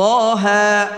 طه